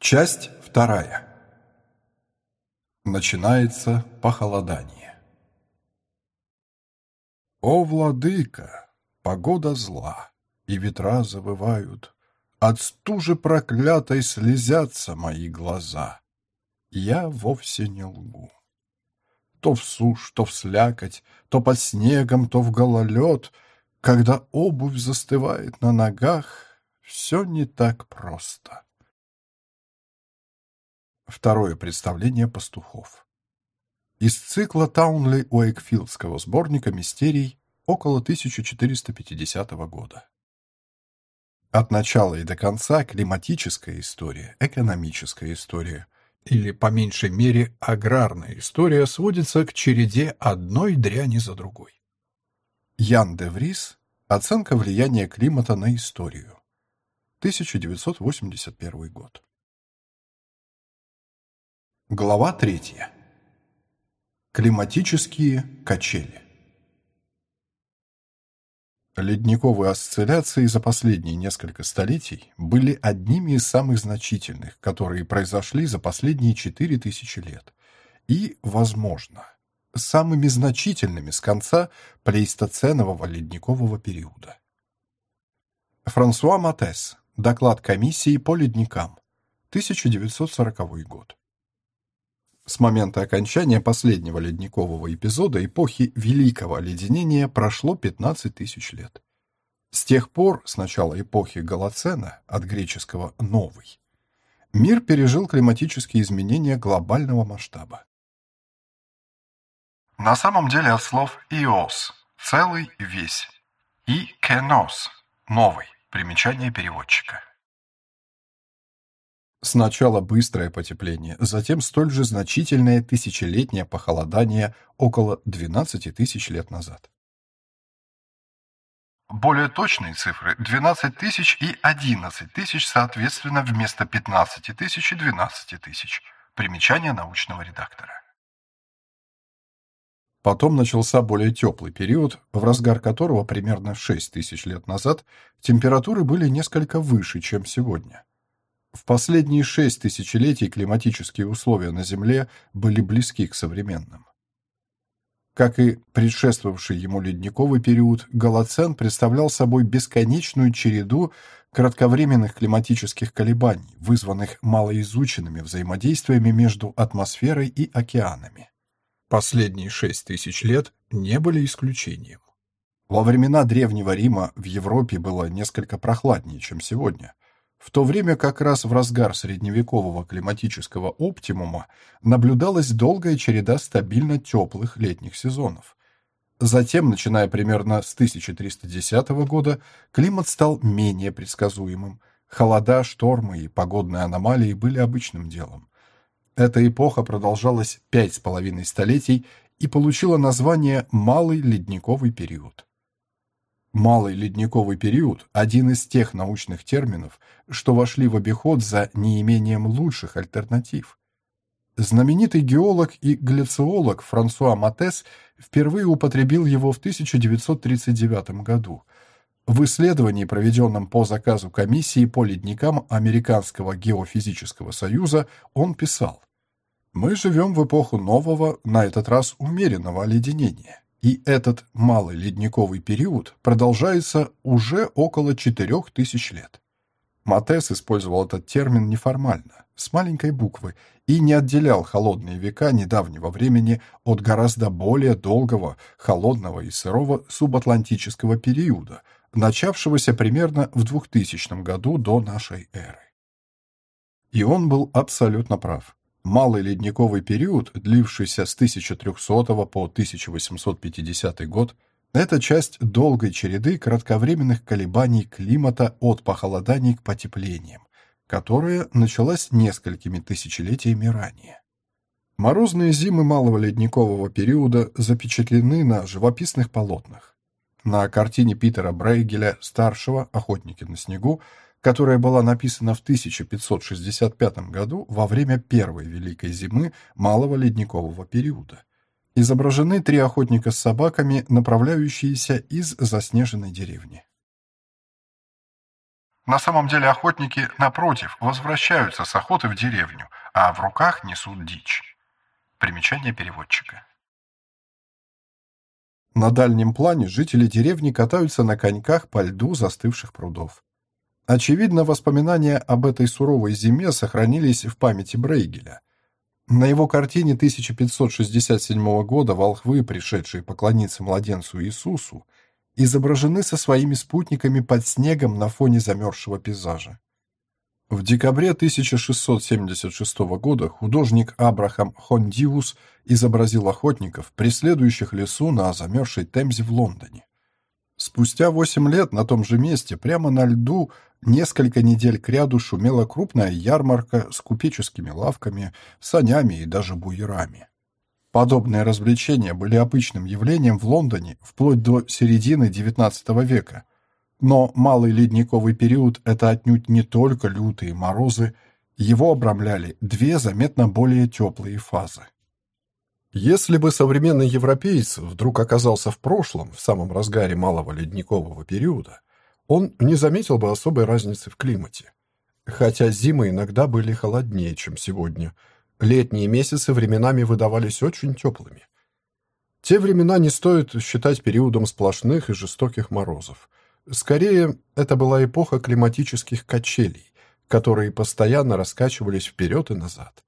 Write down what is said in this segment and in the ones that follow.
Часть вторая. Начинается похолодание. О, владыка, погода зла, и ветра завывают, От стужи проклятой слезятся мои глаза. Я вовсе не лгу. То в сушь, то в слякоть, то под снегом, то в гололед, Когда обувь застывает на ногах, Все не так просто. Второе представление пастухов. Из цикла Таунли Уэйкфилдского сборника мистерий около 1450 года. От начала и до конца климатическая история, экономическая история или, по меньшей мере, аграрная история сводится к череде одной дряни за другой. Ян де Врис. Оценка влияния климата на историю. 1981 год. Глава третья. Климатические качели. Ледниковые осцилляции за последние несколько столетий были одними из самых значительных, которые произошли за последние 4000 лет, и, возможно, самыми значительными с конца плейстоценового ледникового периода. Франсуа Матес. Доклад комиссии по ледникам. 1940 год. С момента окончания последнего ледникового эпизода эпохи Великого оледенения прошло 15 тысяч лет. С тех пор, с начала эпохи Голоцена, от греческого «новый», мир пережил климатические изменения глобального масштаба. На самом деле от слов «иос» – «целый», «весь» и «кенос» – «новый» – примечание переводчика. Сначала быстрое потепление, затем столь же значительное тысячелетнее похолодание около 12 тысяч лет назад. Более точные цифры 12 тысяч и 11 тысяч, соответственно, вместо 15 тысяч и 12 тысяч. Примечание научного редактора. Потом начался более теплый период, в разгар которого примерно 6 тысяч лет назад температуры были несколько выше, чем сегодня. В последние шесть тысячелетий климатические условия на Земле были близки к современным. Как и предшествовавший ему ледниковый период, Голоцен представлял собой бесконечную череду кратковременных климатических колебаний, вызванных малоизученными взаимодействиями между атмосферой и океанами. Последние шесть тысяч лет не были исключением. Во времена Древнего Рима в Европе было несколько прохладнее, чем сегодня – в то время как раз в разгар средневекового климатического оптимума наблюдалась долгая череда стабильно теплых летних сезонов. Затем, начиная примерно с 1310 года, климат стал менее предсказуемым. Холода, штормы и погодные аномалии были обычным делом. Эта эпоха продолжалась пять с половиной столетий и получила название «Малый ледниковый период». Малый ледниковый период – один из тех научных терминов, что вошли в обиход за неимением лучших альтернатив. Знаменитый геолог и гляциолог Франсуа Матес впервые употребил его в 1939 году. В исследовании, проведенном по заказу комиссии по ледникам Американского геофизического союза, он писал «Мы живем в эпоху нового, на этот раз умеренного оледенения». И этот малый ледниковый период продолжается уже около 4000 лет. Матес использовал этот термин неформально, с маленькой буквы, и не отделял холодные века недавнего времени от гораздо более долгого, холодного и сырого субатлантического периода, начавшегося примерно в 2000 году до нашей эры. И он был абсолютно прав. Малый ледниковый период, длившийся с 1300 по 1850 год, это часть долгой череды кратковременных колебаний климата от похолоданий к потеплениям, которая началась несколькими тысячелетиями ранее. Морозные зимы малого ледникового периода запечатлены на живописных полотнах. На картине Питера Брейгеля, старшего «Охотники на снегу», которая была написана в 1565 году во время первой Великой зимы Малого ледникового периода. Изображены три охотника с собаками, направляющиеся из заснеженной деревни. На самом деле охотники, напротив, возвращаются с охоты в деревню, а в руках несут дичь. Примечание переводчика. На дальнем плане жители деревни катаются на коньках по льду застывших прудов. Очевидно, воспоминания об этой суровой зиме сохранились в памяти Брейгеля. На его картине 1567 года волхвы, пришедшие поклониться младенцу Иисусу, изображены со своими спутниками под снегом на фоне замерзшего пейзажа. В декабре 1676 года художник Абрахам Хондиус изобразил охотников, преследующих лесу на замерзшей Темзе в Лондоне. Спустя восемь лет на том же месте, прямо на льду, несколько недель кряду шумела крупная ярмарка с купеческими лавками, санями и даже буерами. Подобные развлечения были обычным явлением в Лондоне вплоть до середины XIX века, но малый ледниковый период – это отнюдь не только лютые морозы, его обрамляли две заметно более теплые фазы. Если бы современный европеец вдруг оказался в прошлом, в самом разгаре малого ледникового периода, он не заметил бы особой разницы в климате. Хотя зимы иногда были холоднее, чем сегодня, летние месяцы временами выдавались очень теплыми. Те времена не стоит считать периодом сплошных и жестоких морозов. Скорее, это была эпоха климатических качелей, которые постоянно раскачивались вперед и назад.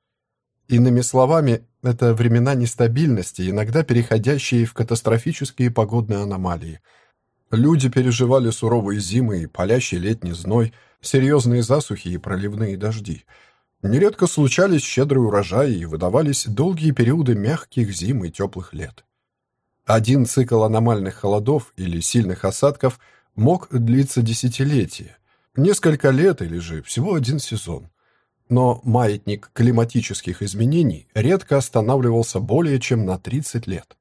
Иными словами, это времена нестабильности, иногда переходящие в катастрофические погодные аномалии. Люди переживали суровые зимы и палящий летний зной, серьезные засухи и проливные дожди. Нередко случались щедрые урожаи и выдавались долгие периоды мягких зим и теплых лет. Один цикл аномальных холодов или сильных осадков – мог длиться десятилетия, несколько лет или же всего один сезон. Но маятник климатических изменений редко останавливался более чем на 30 лет.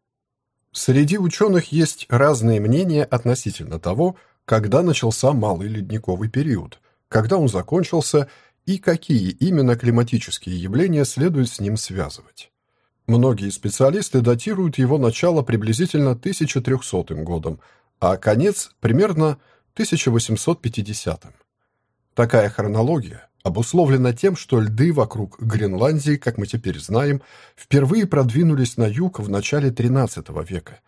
Среди ученых есть разные мнения относительно того, когда начался малый ледниковый период, когда он закончился и какие именно климатические явления следует с ним связывать. Многие специалисты датируют его начало приблизительно 1300 годом, а конец примерно 1850-м. Такая хронология обусловлена тем, что льды вокруг Гренландии, как мы теперь знаем, впервые продвинулись на юг в начале XIII века,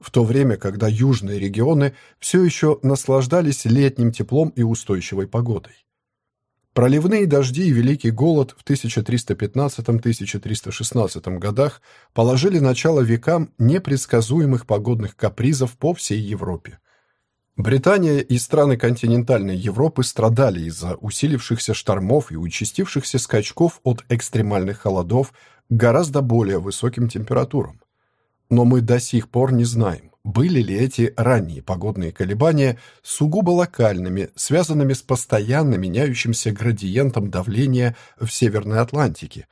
в то время, когда южные регионы все еще наслаждались летним теплом и устойчивой погодой. Проливные дожди и Великий голод в 1315-1316 годах положили начало векам непредсказуемых погодных капризов по всей Европе. Британия и страны континентальной Европы страдали из-за усилившихся штормов и участившихся скачков от экстремальных холодов к гораздо более высоким температурам. Но мы до сих пор не знаем, были ли эти ранние погодные колебания сугубо локальными, связанными с постоянно меняющимся градиентом давления в Северной Атлантике,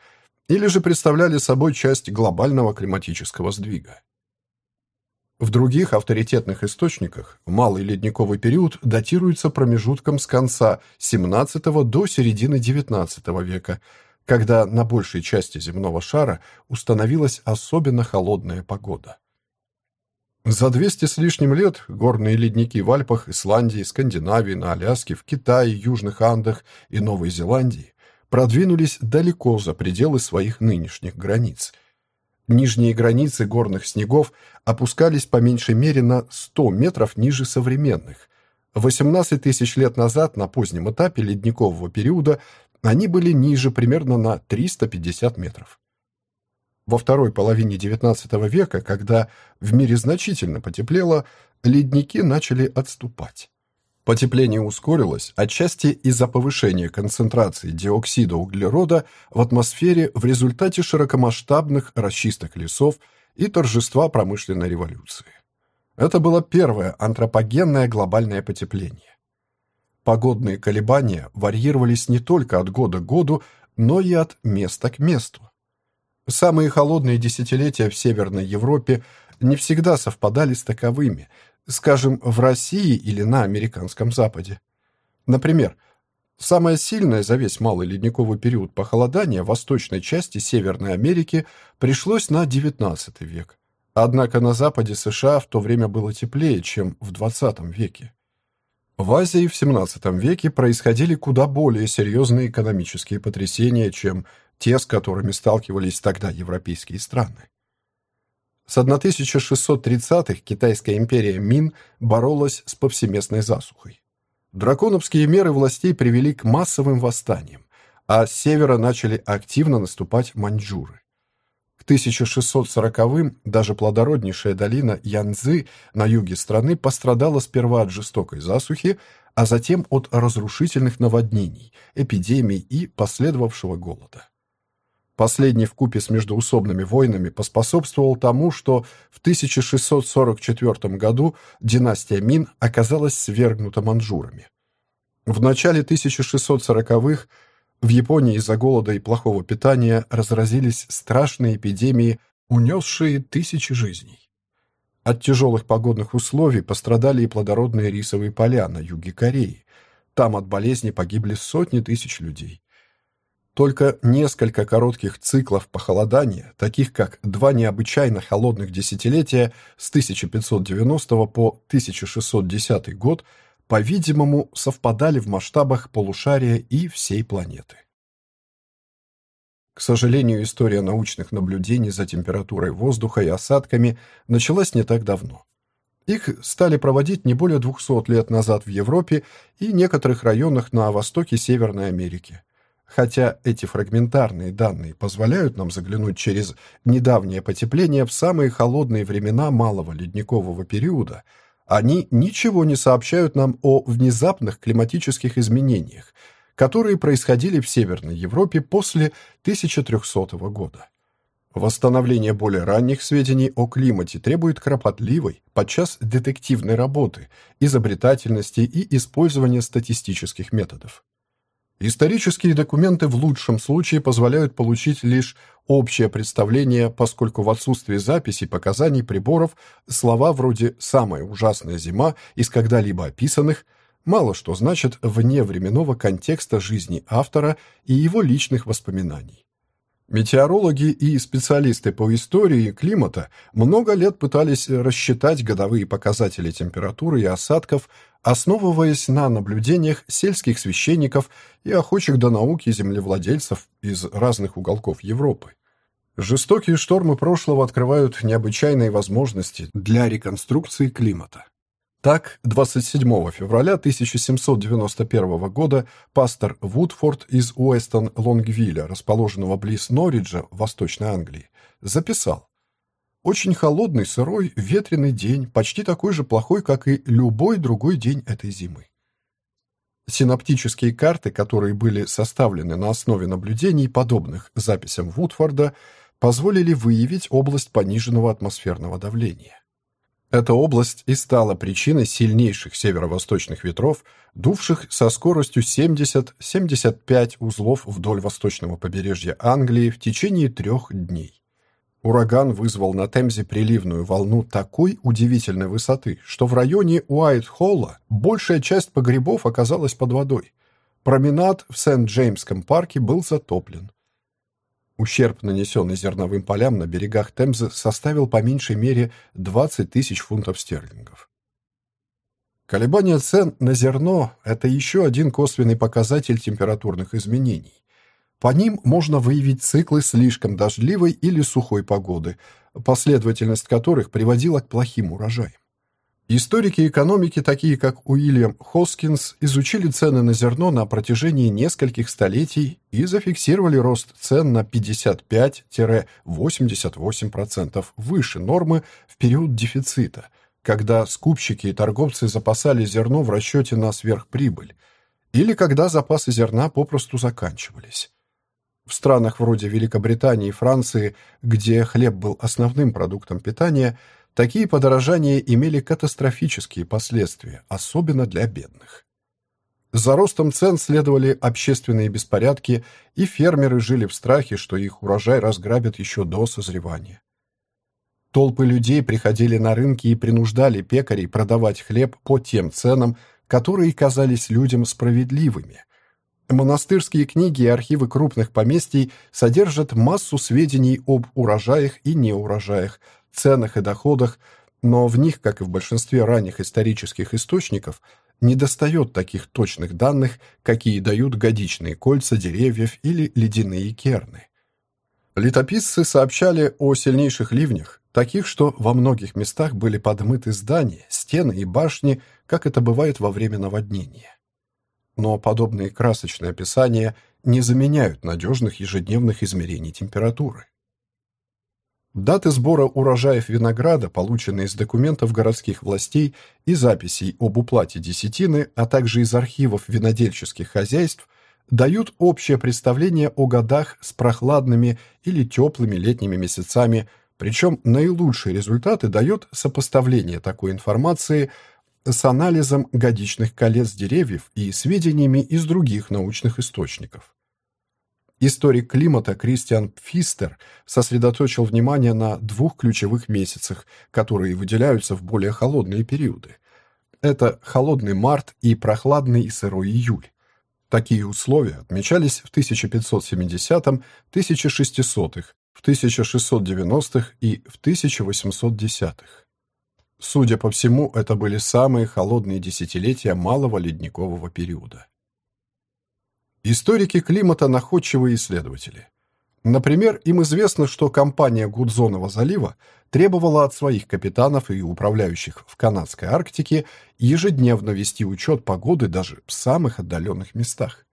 или же представляли собой часть глобального климатического сдвига. В других авторитетных источниках малый ледниковый период датируется промежутком с конца XVII до середины XIX века, когда на большей части земного шара установилась особенно холодная погода. За 200 с лишним лет горные ледники в Альпах, Исландии, Скандинавии, на Аляске, в Китае, Южных Андах и Новой Зеландии продвинулись далеко за пределы своих нынешних границ. Нижние границы горных снегов опускались по меньшей мере на 100 метров ниже современных. 18 тысяч лет назад, на позднем этапе ледникового периода, они были ниже примерно на 350 метров. Во второй половине XIX века, когда в мире значительно потеплело, ледники начали отступать. Потепление ускорилось отчасти из-за повышения концентрации диоксида углерода в атмосфере в результате широкомасштабных расчисток лесов и торжества промышленной революции. Это было первое антропогенное глобальное потепление. Погодные колебания варьировались не только от года к году, но и от места к месту. Самые холодные десятилетия в Северной Европе не всегда совпадали с таковыми, скажем, в России или на американском Западе. Например, самое сильное за весь малый ледниковый период похолодания в восточной части Северной Америки пришлось на XIX век. Однако на западе США в то время было теплее, чем в XX веке. В Азии в XVII веке происходили куда более серьезные экономические потрясения, чем те, с которыми сталкивались тогда европейские страны. С 1630-х Китайская империя Мин боролась с повсеместной засухой. Драконовские меры властей привели к массовым восстаниям, а с севера начали активно наступать маньчжуры. К 1640-м даже плодороднейшая долина Янцзы на юге страны пострадала сперва от жестокой засухи, а затем от разрушительных наводнений, эпидемий и последовавшего голода. Последний вкупе с междоусобными войнами поспособствовал тому, что в 1644 году династия Мин оказалась свергнута манжурами. В начале 1640-х в Японии из-за голода и плохого питания разразились страшные эпидемии, унесшие тысячи жизней. От тяжелых погодных условий пострадали и плодородные рисовые поля на юге Кореи. Там от болезни погибли сотни тысяч людей. Только несколько коротких циклов похолодания, таких как два необычайно холодных десятилетия с 1590 по 1610 год, по-видимому, совпадали в масштабах полушария и всей планеты. К сожалению, история научных наблюдений за температурой воздуха и осадками началась не так давно. Их стали проводить не более 200 лет назад в Европе и некоторых районах на востоке Северной Америки. Хотя эти фрагментарные данные позволяют нам заглянуть через недавнее потепление в самые холодные времена малого ледникового периода, они ничего не сообщают нам о внезапных климатических изменениях, которые происходили в Северной Европе после 1300 года. Восстановление более ранних сведений о климате требует кропотливой, подчас детективной работы, изобретательности и использования статистических методов. Исторические документы в лучшем случае позволяют получить лишь общее представление, поскольку в отсутствии записей показаний приборов слова вроде «самая ужасная зима» из когда-либо описанных мало что значат вне временного контекста жизни автора и его личных воспоминаний. Метеорологи и специалисты по истории климата много лет пытались рассчитать годовые показатели температуры и осадков, основываясь на наблюдениях сельских священников и охочих до науки землевладельцев из разных уголков Европы. Жестокие штормы прошлого открывают необычайные возможности для реконструкции климата. Так, 27 февраля 1791 года пастор Вудфорд из Уэстон-Лонгвилля, расположенного близ Норриджа в Восточной Англии, записал «Очень холодный, сырой, ветреный день, почти такой же плохой, как и любой другой день этой зимы». Синоптические карты, которые были составлены на основе наблюдений, подобных записям Вудфорда, позволили выявить область пониженного атмосферного давления. Эта область и стала причиной сильнейших северо-восточных ветров, дувших со скоростью 70-75 узлов вдоль восточного побережья Англии в течение трех дней. Ураган вызвал на Темзе приливную волну такой удивительной высоты, что в районе Уайт-Холла большая часть погребов оказалась под водой. Променад в Сент-Джеймском парке был затоплен. Ущерб, нанесенный зерновым полям на берегах Темзы, составил по меньшей мере 20 тысяч фунтов стерлингов. Колебания цен на зерно – это еще один косвенный показатель температурных изменений. По ним можно выявить циклы слишком дождливой или сухой погоды, последовательность которых приводила к плохим урожаям. Историки экономики, такие как Уильям Хоскинс, изучили цены на зерно на протяжении нескольких столетий и зафиксировали рост цен на 55-88% выше нормы в период дефицита, когда скупщики и торговцы запасали зерно в расчете на сверхприбыль, или когда запасы зерна попросту заканчивались. В странах вроде Великобритании и Франции, где хлеб был основным продуктом питания, Такие подорожания имели катастрофические последствия, особенно для бедных. За ростом цен следовали общественные беспорядки, и фермеры жили в страхе, что их урожай разграбят еще до созревания. Толпы людей приходили на рынки и принуждали пекарей продавать хлеб по тем ценам, которые казались людям справедливыми. Монастырские книги и архивы крупных поместий содержат массу сведений об урожаях и неурожаях, ценах и доходах, но в них, как и в большинстве ранних исторических источников, недостает таких точных данных, какие дают годичные кольца деревьев или ледяные керны. Летописцы сообщали о сильнейших ливнях, таких, что во многих местах были подмыты здания, стены и башни, как это бывает во время наводнения. Но подобные красочные описания не заменяют надежных ежедневных измерений температуры. Даты сбора урожаев винограда, полученные из документов городских властей и записей об уплате десятины, а также из архивов винодельческих хозяйств, дают общее представление о годах с прохладными или теплыми летними месяцами, причем наилучшие результаты дает сопоставление такой информации с анализом годичных колец деревьев и сведениями из других научных источников. Историк климата Кристиан Пфистер сосредоточил внимание на двух ключевых месяцах, которые выделяются в более холодные периоды. Это холодный март и прохладный и сырой июль. Такие условия отмечались в 1570-1600-х, в 1690-х и в 1810-х. Судя по всему, это были самые холодные десятилетия малого ледникового периода. Историки климата – находчивые исследователи. Например, им известно, что компания Гудзонова залива требовала от своих капитанов и управляющих в канадской Арктике ежедневно вести учет погоды даже в самых отдаленных местах.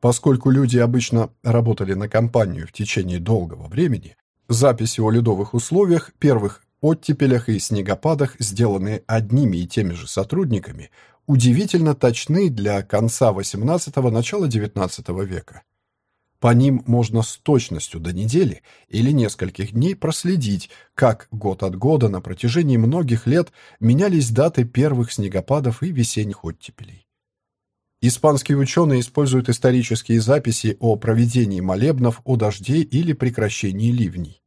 Поскольку люди обычно работали на компанию в течение долгого времени, записи о ледовых условиях, первых оттепелях и снегопадах, сделанные одними и теми же сотрудниками, удивительно точны для конца XVIII – начала XIX века. По ним можно с точностью до недели или нескольких дней проследить, как год от года на протяжении многих лет менялись даты первых снегопадов и весенних оттепелей. Испанские ученые используют исторические записи о проведении молебнов о дожде или прекращении ливней.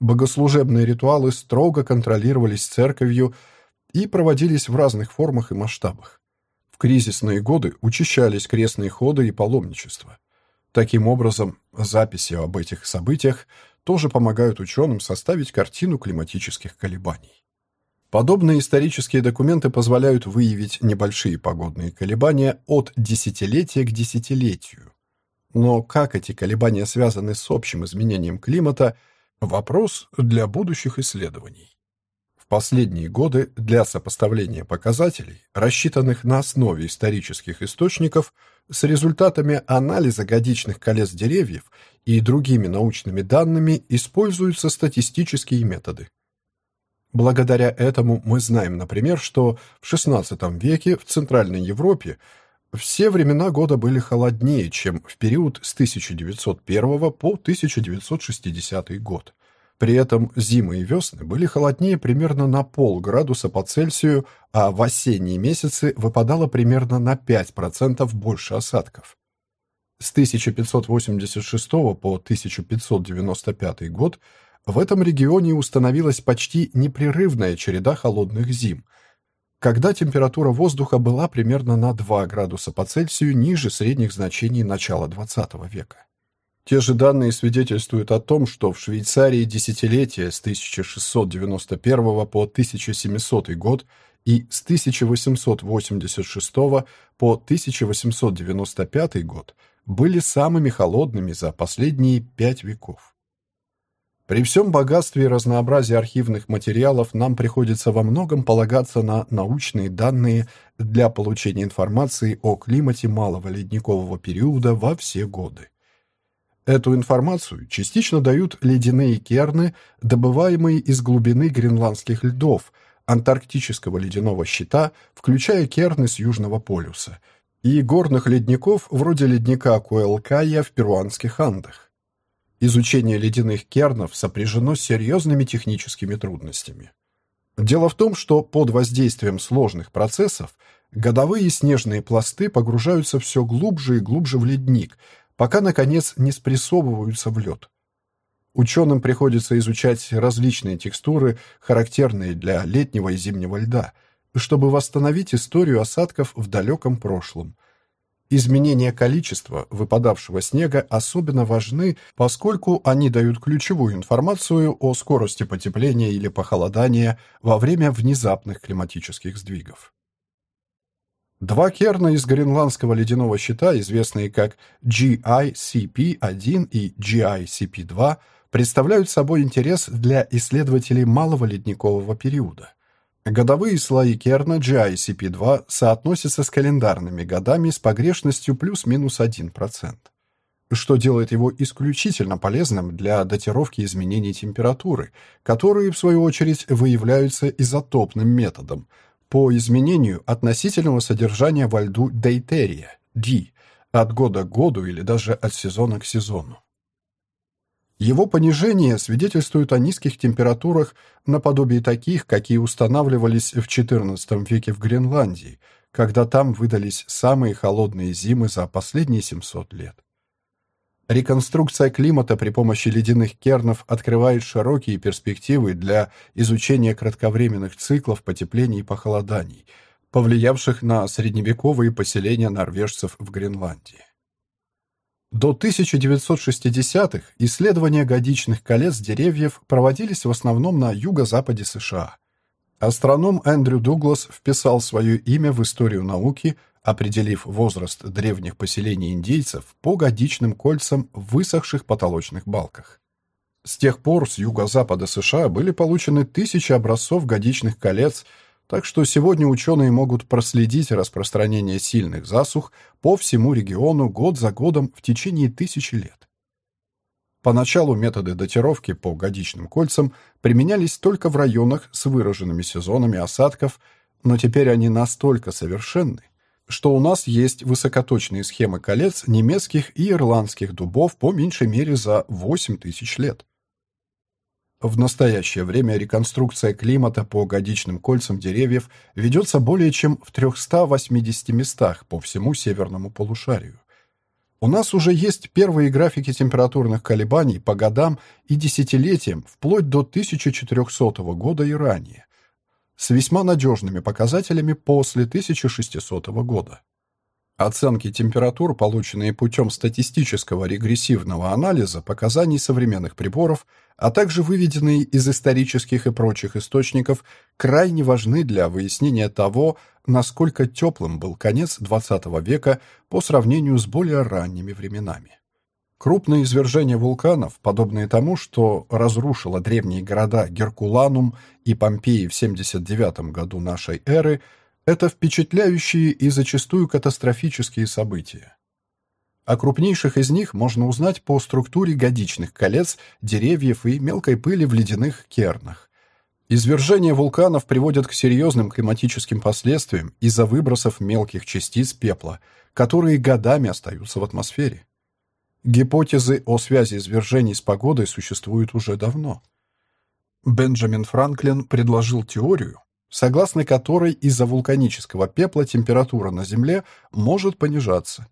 Богослужебные ритуалы строго контролировались церковью и проводились в разных формах и масштабах. В кризисные годы учащались крестные ходы и паломничество. Таким образом, записи об этих событиях тоже помогают ученым составить картину климатических колебаний. Подобные исторические документы позволяют выявить небольшие погодные колебания от десятилетия к десятилетию. Но как эти колебания связаны с общим изменением климата – вопрос для будущих исследований последние годы для сопоставления показателей, рассчитанных на основе исторических источников, с результатами анализа годичных колец деревьев и другими научными данными используются статистические методы. Благодаря этому мы знаем, например, что в XVI веке в Центральной Европе все времена года были холоднее, чем в период с 1901 по 1960 год. При этом зимы и весны были холоднее примерно на полградуса по Цельсию, а в осенние месяцы выпадало примерно на 5% больше осадков. С 1586 по 1595 год в этом регионе установилась почти непрерывная череда холодных зим, когда температура воздуха была примерно на 2 градуса по Цельсию ниже средних значений начала XX века. Те же данные свидетельствуют о том, что в Швейцарии десятилетия с 1691 по 1700 год и с 1886 по 1895 год были самыми холодными за последние пять веков. При всем богатстве и разнообразии архивных материалов нам приходится во многом полагаться на научные данные для получения информации о климате малого ледникового периода во все годы. Эту информацию частично дают ледяные керны, добываемые из глубины гренландских льдов, антарктического ледяного щита, включая керны с Южного полюса, и горных ледников вроде ледника Куэлкая в перуанских Андах. Изучение ледяных кернов сопряжено с серьезными техническими трудностями. Дело в том, что под воздействием сложных процессов годовые снежные пласты погружаются все глубже и глубже в ледник – пока, наконец, не спрессовываются в лед. Ученым приходится изучать различные текстуры, характерные для летнего и зимнего льда, чтобы восстановить историю осадков в далеком прошлом. Изменения количества выпадавшего снега особенно важны, поскольку они дают ключевую информацию о скорости потепления или похолодания во время внезапных климатических сдвигов. Два керна из гренландского ледяного щита, известные как GICP-1 и GICP-2, представляют собой интерес для исследователей малого ледникового периода. Годовые слои Керна GICP-2 соотносятся с календарными годами с погрешностью плюс-минус 1%, что делает его исключительно полезным для датировки изменений температуры, которые, в свою очередь, выявляются изотопным методом по изменению относительного содержания во льду дейтерия, D, от года к году или даже от сезона к сезону. Его понижение свидетельствует о низких температурах наподобие таких, какие устанавливались в XIV веке в Гренландии, когда там выдались самые холодные зимы за последние 700 лет. Реконструкция климата при помощи ледяных кернов открывает широкие перспективы для изучения кратковременных циклов потепления и похолоданий, повлиявших на средневековые поселения норвежцев в Гренландии. До 1960-х исследования годичных колец деревьев проводились в основном на юго-западе США. Астроном Эндрю Дуглас вписал свое имя в историю науки, определив возраст древних поселений индейцев по годичным кольцам в высохших потолочных балках. С тех пор с юго-запада США были получены тысячи образцов годичных колец – так что сегодня ученые могут проследить распространение сильных засух по всему региону год за годом в течение тысячи лет. Поначалу методы датировки по годичным кольцам применялись только в районах с выраженными сезонами осадков, но теперь они настолько совершенны, что у нас есть высокоточные схемы колец немецких и ирландских дубов по меньшей мере за 8 тысяч лет. В настоящее время реконструкция климата по годичным кольцам деревьев ведется более чем в 380 местах по всему северному полушарию. У нас уже есть первые графики температурных колебаний по годам и десятилетиям вплоть до 1400 года и ранее, с весьма надежными показателями после 1600 года. Оценки температур, полученные путем статистического регрессивного анализа показаний современных приборов, а также выведенные из исторических и прочих источников, крайне важны для выяснения того, насколько теплым был конец XX века по сравнению с более ранними временами. Крупные извержения вулканов, подобные тому, что разрушило древние города Геркуланум и Помпеи в 79 году нашей эры – это впечатляющие и зачастую катастрофические события. О крупнейших из них можно узнать по структуре годичных колец, деревьев и мелкой пыли в ледяных кернах. Извержения вулканов приводят к серьезным климатическим последствиям из-за выбросов мелких частиц пепла, которые годами остаются в атмосфере. Гипотезы о связи извержений с погодой существуют уже давно. Бенджамин Франклин предложил теорию, согласно которой из-за вулканического пепла температура на Земле может понижаться.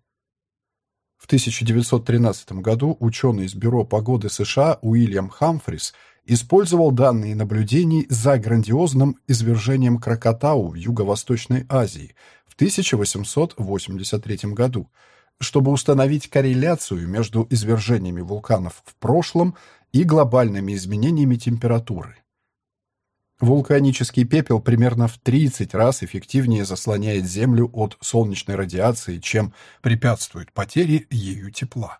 В 1913 году ученый из Бюро погоды США Уильям Хамфрис использовал данные наблюдений за грандиозным извержением Кракатау в Юго-Восточной Азии в 1883 году, чтобы установить корреляцию между извержениями вулканов в прошлом и глобальными изменениями температуры. Вулканический пепел примерно в 30 раз эффективнее заслоняет Землю от солнечной радиации, чем препятствует потере ею тепла.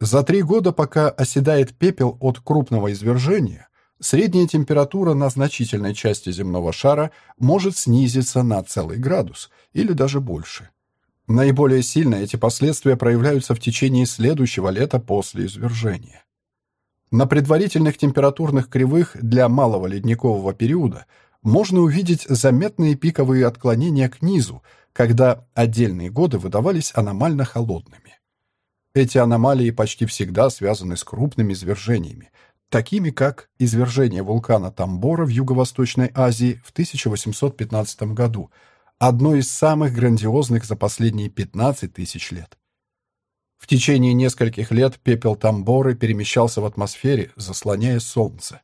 За три года, пока оседает пепел от крупного извержения, средняя температура на значительной части земного шара может снизиться на целый градус или даже больше. Наиболее сильно эти последствия проявляются в течение следующего лета после извержения. На предварительных температурных кривых для малого ледникового периода можно увидеть заметные пиковые отклонения к низу, когда отдельные годы выдавались аномально холодными. Эти аномалии почти всегда связаны с крупными извержениями, такими как извержение вулкана Тамбора в Юго-Восточной Азии в 1815 году, одно из самых грандиозных за последние 15 тысяч лет. В течение нескольких лет пепел Тамборы перемещался в атмосфере, заслоняя Солнце.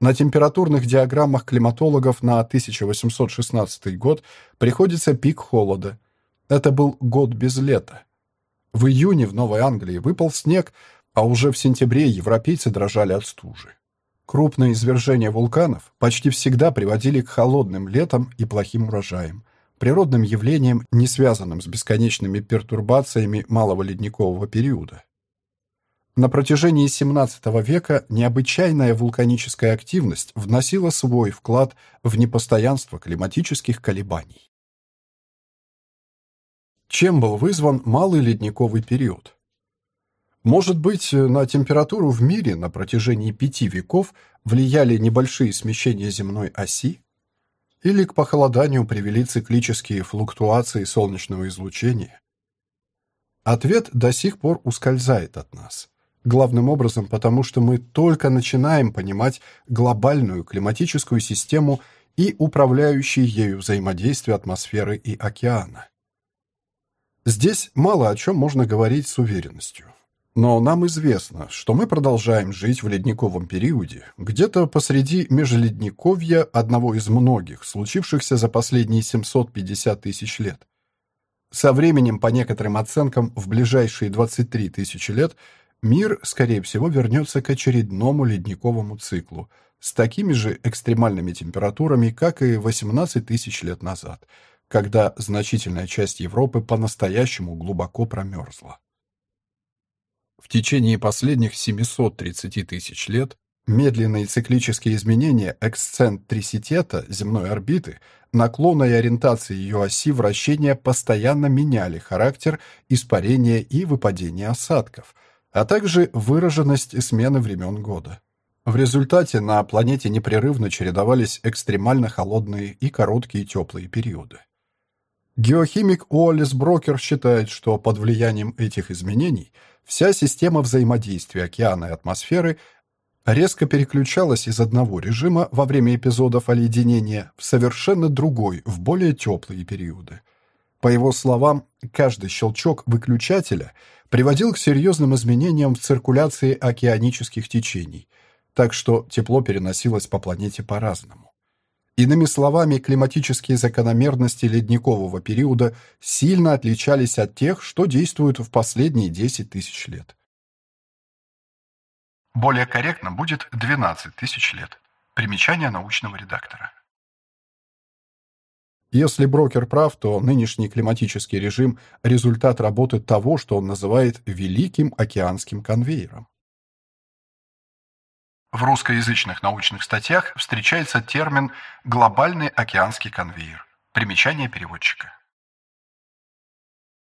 На температурных диаграммах климатологов на 1816 год приходится пик холода. Это был год без лета. В июне в Новой Англии выпал снег, а уже в сентябре европейцы дрожали от стужи. Крупные извержения вулканов почти всегда приводили к холодным летам и плохим урожаям, природным явлением, не связанным с бесконечными пертурбациями малого ледникового периода. На протяжении XVII века необычайная вулканическая активность вносила свой вклад в непостоянство климатических колебаний. Чем был вызван малый ледниковый период? Может быть, на температуру в мире на протяжении пяти веков влияли небольшие смещения земной оси? Или к похолоданию привели циклические флуктуации солнечного излучения? Ответ до сих пор ускользает от нас. Главным образом потому, что мы только начинаем понимать глобальную климатическую систему и управляющие ею взаимодействие атмосферы и океана. Здесь мало о чем можно говорить с уверенностью. Но нам известно, что мы продолжаем жить в ледниковом периоде, где-то посреди межледниковья одного из многих, случившихся за последние 750 тысяч лет. Со временем, по некоторым оценкам, в ближайшие 23 тысячи лет мир, скорее всего, вернется к очередному ледниковому циклу с такими же экстремальными температурами, как и 18 тысяч лет назад, когда значительная часть Европы по-настоящему глубоко промерзла. В течение последних 730 тысяч лет медленные циклические изменения эксцентриситета земной орбиты, наклона и ориентации ее оси вращения постоянно меняли характер испарения и выпадения осадков, а также выраженность смены времен года. В результате на планете непрерывно чередовались экстремально холодные и короткие теплые периоды. Геохимик Уоллес Брокер считает, что под влиянием этих изменений вся система взаимодействия океана и атмосферы резко переключалась из одного режима во время эпизодов оледенения в совершенно другой, в более теплые периоды. По его словам, каждый щелчок выключателя приводил к серьезным изменениям в циркуляции океанических течений, так что тепло переносилось по планете по-разному. Иными словами, климатические закономерности ледникового периода сильно отличались от тех, что действуют в последние 10 тысяч лет. Более корректно будет 12 тысяч лет. Примечание научного редактора. Если брокер прав, то нынешний климатический режим – результат работы того, что он называет «великим океанским конвейером». В русскоязычных научных статьях встречается термин «глобальный океанский конвейер». Примечание переводчика.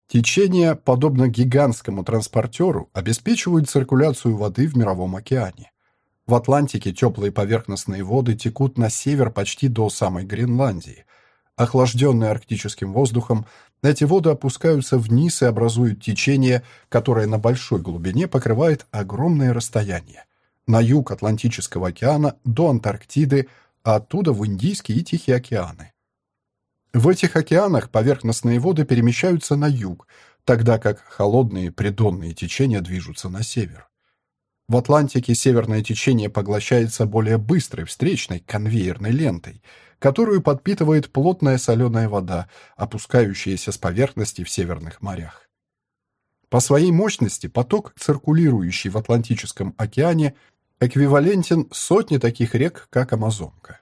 Течения, подобно гигантскому транспортеру, обеспечивают циркуляцию воды в Мировом океане. В Атлантике теплые поверхностные воды текут на север почти до самой Гренландии. Охлажденные арктическим воздухом, эти воды опускаются вниз и образуют течение, которое на большой глубине покрывает огромные расстояния на юг Атлантического океана до Антарктиды, а оттуда в Индийский и Тихий океаны. В этих океанах поверхностные воды перемещаются на юг, тогда как холодные придонные течения движутся на север. В Атлантике северное течение поглощается более быстрой встречной конвейерной лентой, которую подпитывает плотная соленая вода, опускающаяся с поверхности в северных морях. По своей мощности поток, циркулирующий в Атлантическом океане, эквивалентен сотне таких рек, как Амазонка.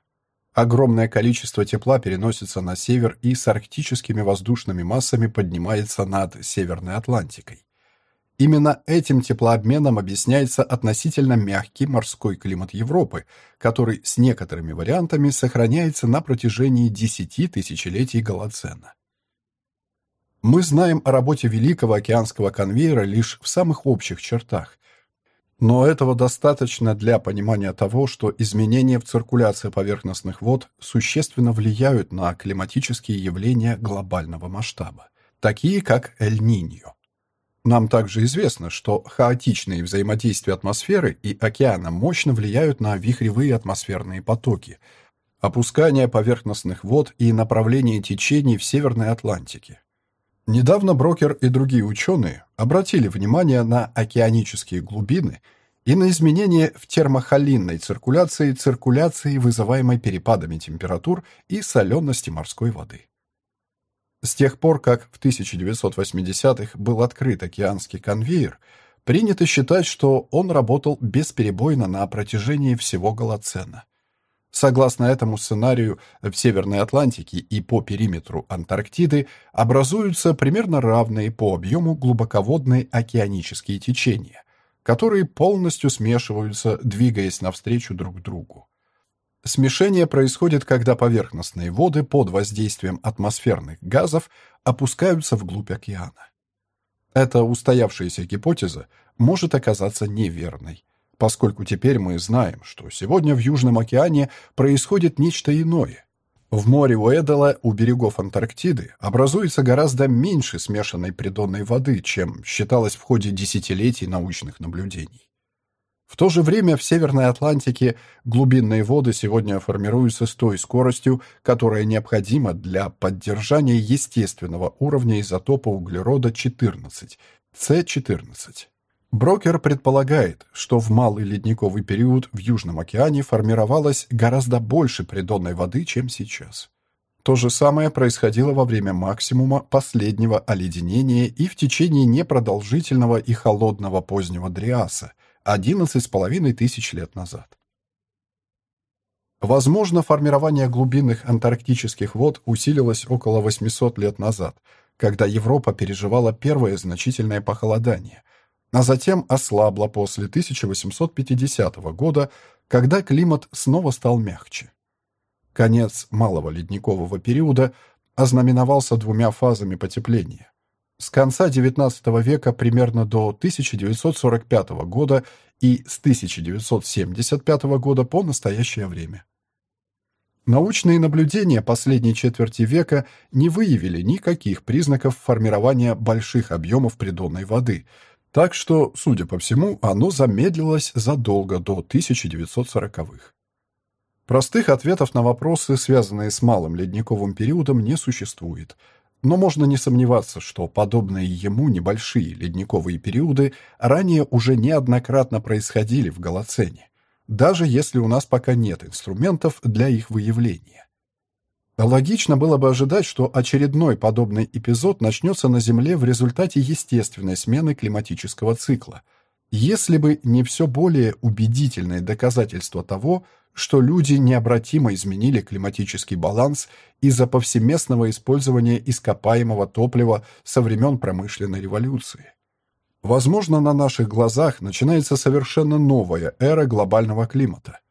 Огромное количество тепла переносится на север и с арктическими воздушными массами поднимается над Северной Атлантикой. Именно этим теплообменом объясняется относительно мягкий морской климат Европы, который с некоторыми вариантами сохраняется на протяжении десяти тысячелетий Голоцена. Мы знаем о работе Великого океанского конвейера лишь в самых общих чертах, но этого достаточно для понимания того, что изменения в циркуляции поверхностных вод существенно влияют на климатические явления глобального масштаба, такие как Эль-Ниньо. Нам также известно, что хаотичные взаимодействия атмосферы и океана мощно влияют на вихревые атмосферные потоки, опускание поверхностных вод и направление течений в Северной Атлантике. Недавно Брокер и другие ученые обратили внимание на океанические глубины и на изменения в термохолинной циркуляции циркуляции, вызываемой перепадами температур и солености морской воды. С тех пор, как в 1980-х был открыт океанский конвейер, принято считать, что он работал бесперебойно на протяжении всего Голоцена. Согласно этому сценарию, в Северной Атлантике и по периметру Антарктиды образуются примерно равные по объему глубоководные океанические течения, которые полностью смешиваются, двигаясь навстречу друг другу. Смешение происходит, когда поверхностные воды под воздействием атмосферных газов опускаются вглубь океана. Эта устоявшаяся гипотеза может оказаться неверной поскольку теперь мы знаем, что сегодня в Южном океане происходит нечто иное. В море Уэддала у берегов Антарктиды образуется гораздо меньше смешанной придонной воды, чем считалось в ходе десятилетий научных наблюдений. В то же время в Северной Атлантике глубинные воды сегодня формируются с той скоростью, которая необходима для поддержания естественного уровня изотопа углерода 14, С14. Брокер предполагает, что в малый ледниковый период в Южном океане формировалось гораздо больше придонной воды, чем сейчас. То же самое происходило во время максимума последнего оледенения и в течение непродолжительного и холодного позднего Дриаса 11,5 тысяч лет назад. Возможно, формирование глубинных антарктических вод усилилось около 800 лет назад, когда Европа переживала первое значительное похолодание – а затем ослабла после 1850 года, когда климат снова стал мягче. Конец малого ледникового периода ознаменовался двумя фазами потепления. С конца XIX века примерно до 1945 года и с 1975 года по настоящее время. Научные наблюдения последней четверти века не выявили никаких признаков формирования больших объемов придонной воды – так что, судя по всему, оно замедлилось задолго до 1940-х. Простых ответов на вопросы, связанные с малым ледниковым периодом, не существует, но можно не сомневаться, что подобные ему небольшие ледниковые периоды ранее уже неоднократно происходили в Голоцене, даже если у нас пока нет инструментов для их выявления. Логично было бы ожидать, что очередной подобный эпизод начнется на Земле в результате естественной смены климатического цикла, если бы не все более убедительные доказательства того, что люди необратимо изменили климатический баланс из-за повсеместного использования ископаемого топлива со времен промышленной революции. Возможно, на наших глазах начинается совершенно новая эра глобального климата –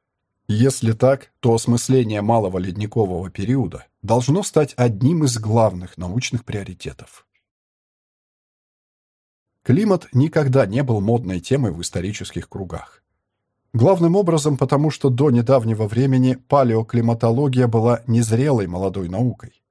если так, то осмысление малого ледникового периода должно стать одним из главных научных приоритетов. Климат никогда не был модной темой в исторических кругах. Главным образом потому, что до недавнего времени палеоклиматология была незрелой молодой наукой.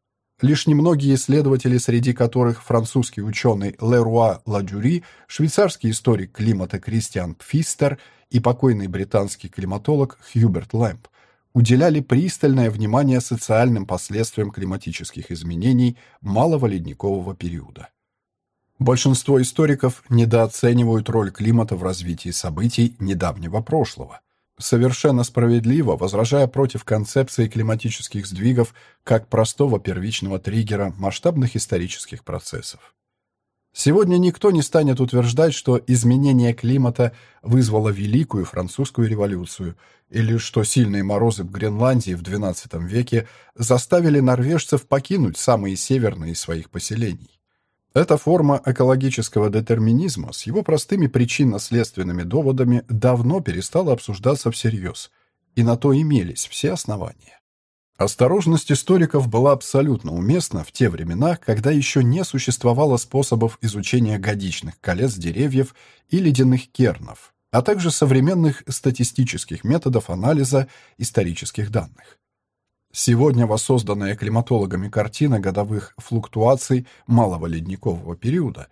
Лишь немногие исследователи, среди которых французский ученый Леруа Ладюри, швейцарский историк климата Кристиан Пфистер и покойный британский климатолог Хьюберт Лэмп уделяли пристальное внимание социальным последствиям климатических изменений малого ледникового периода. Большинство историков недооценивают роль климата в развитии событий недавнего прошлого, совершенно справедливо возражая против концепции климатических сдвигов как простого первичного триггера масштабных исторических процессов. Сегодня никто не станет утверждать, что изменение климата вызвало Великую Французскую революцию или что сильные морозы в Гренландии в XII веке заставили норвежцев покинуть самые северные из своих поселений. Эта форма экологического детерминизма с его простыми причинно-следственными доводами давно перестала обсуждаться всерьез, и на то имелись все основания. Осторожность историков была абсолютно уместна в те времена, когда еще не существовало способов изучения годичных колец деревьев и ледяных кернов, а также современных статистических методов анализа исторических данных. Сегодня воссозданная климатологами картина годовых флуктуаций малого ледникового периода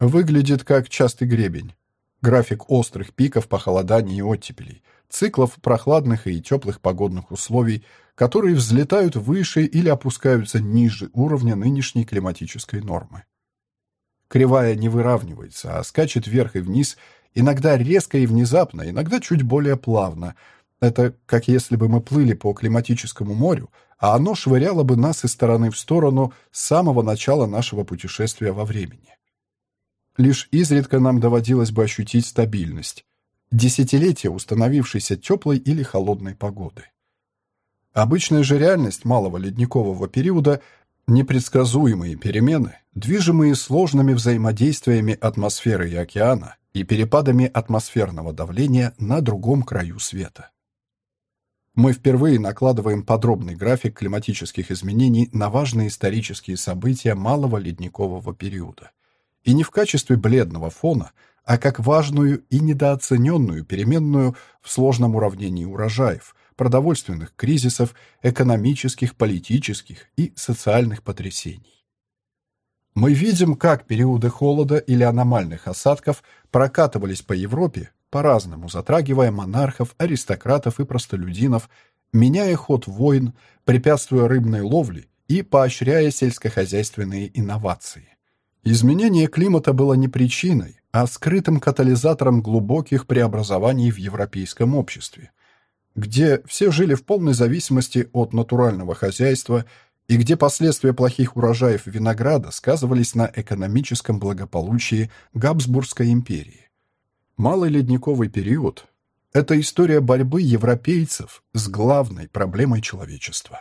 выглядит как частый гребень, график острых пиков похолоданий и оттепелей, циклов прохладных и теплых погодных условий – которые взлетают выше или опускаются ниже уровня нынешней климатической нормы. Кривая не выравнивается, а скачет вверх и вниз, иногда резко и внезапно, иногда чуть более плавно. Это как если бы мы плыли по климатическому морю, а оно швыряло бы нас из стороны в сторону с самого начала нашего путешествия во времени. Лишь изредка нам доводилось бы ощутить стабильность, десятилетия установившейся теплой или холодной погоды. Обычная же реальность малого ледникового периода – непредсказуемые перемены, движимые сложными взаимодействиями атмосферы и океана и перепадами атмосферного давления на другом краю света. Мы впервые накладываем подробный график климатических изменений на важные исторические события малого ледникового периода. И не в качестве бледного фона, а как важную и недооцененную переменную в сложном уравнении урожаев, продовольственных кризисов, экономических, политических и социальных потрясений. Мы видим, как периоды холода или аномальных осадков прокатывались по Европе, по-разному затрагивая монархов, аристократов и простолюдинов, меняя ход войн, препятствуя рыбной ловле и поощряя сельскохозяйственные инновации. Изменение климата было не причиной, а скрытым катализатором глубоких преобразований в европейском обществе, где все жили в полной зависимости от натурального хозяйства и где последствия плохих урожаев винограда сказывались на экономическом благополучии Габсбургской империи. Малый ледниковый период – это история борьбы европейцев с главной проблемой человечества.